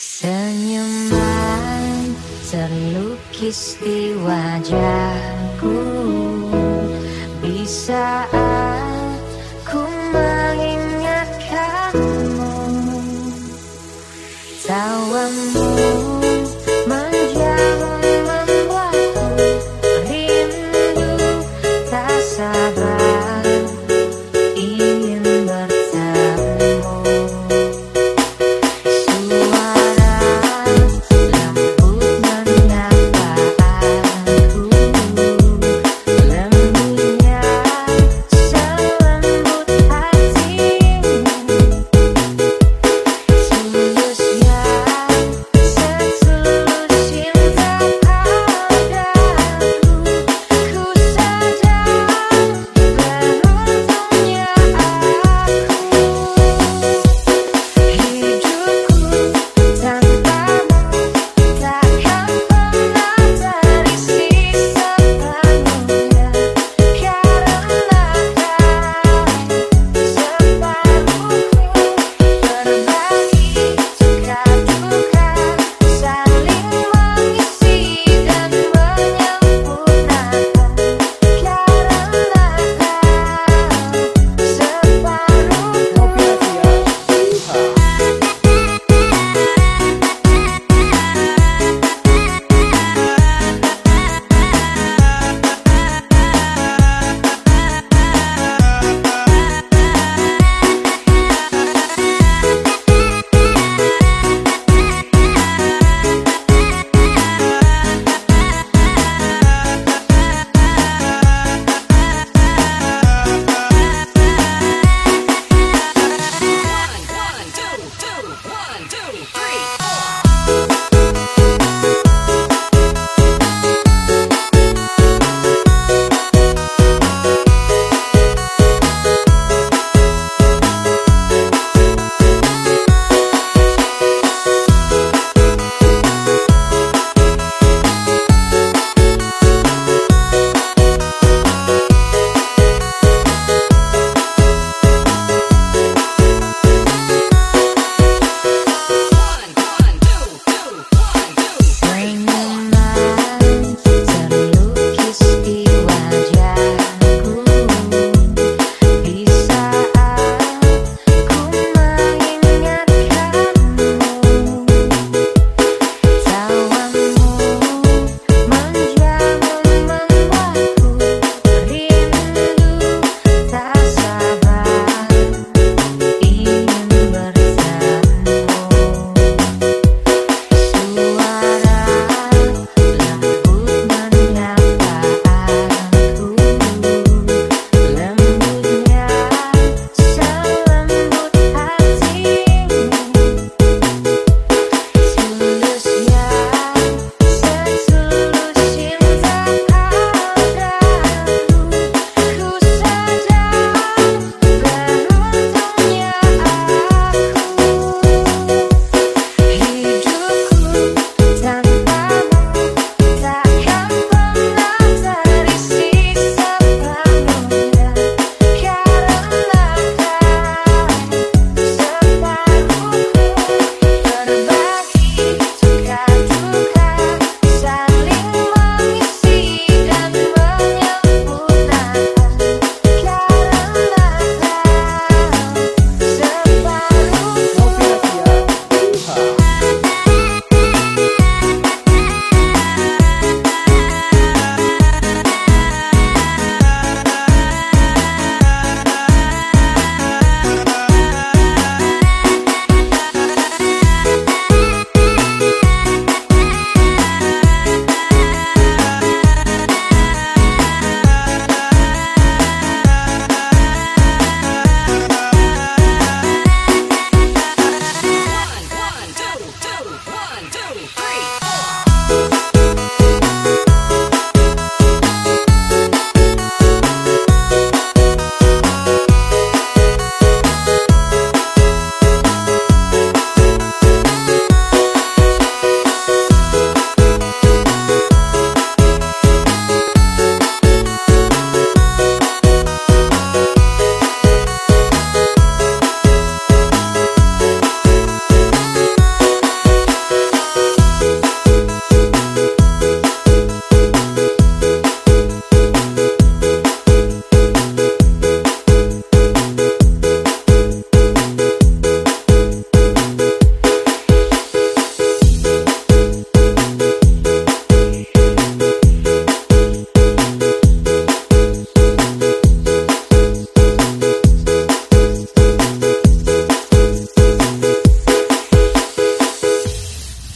Senyuman terlukis di wajahku. Bisa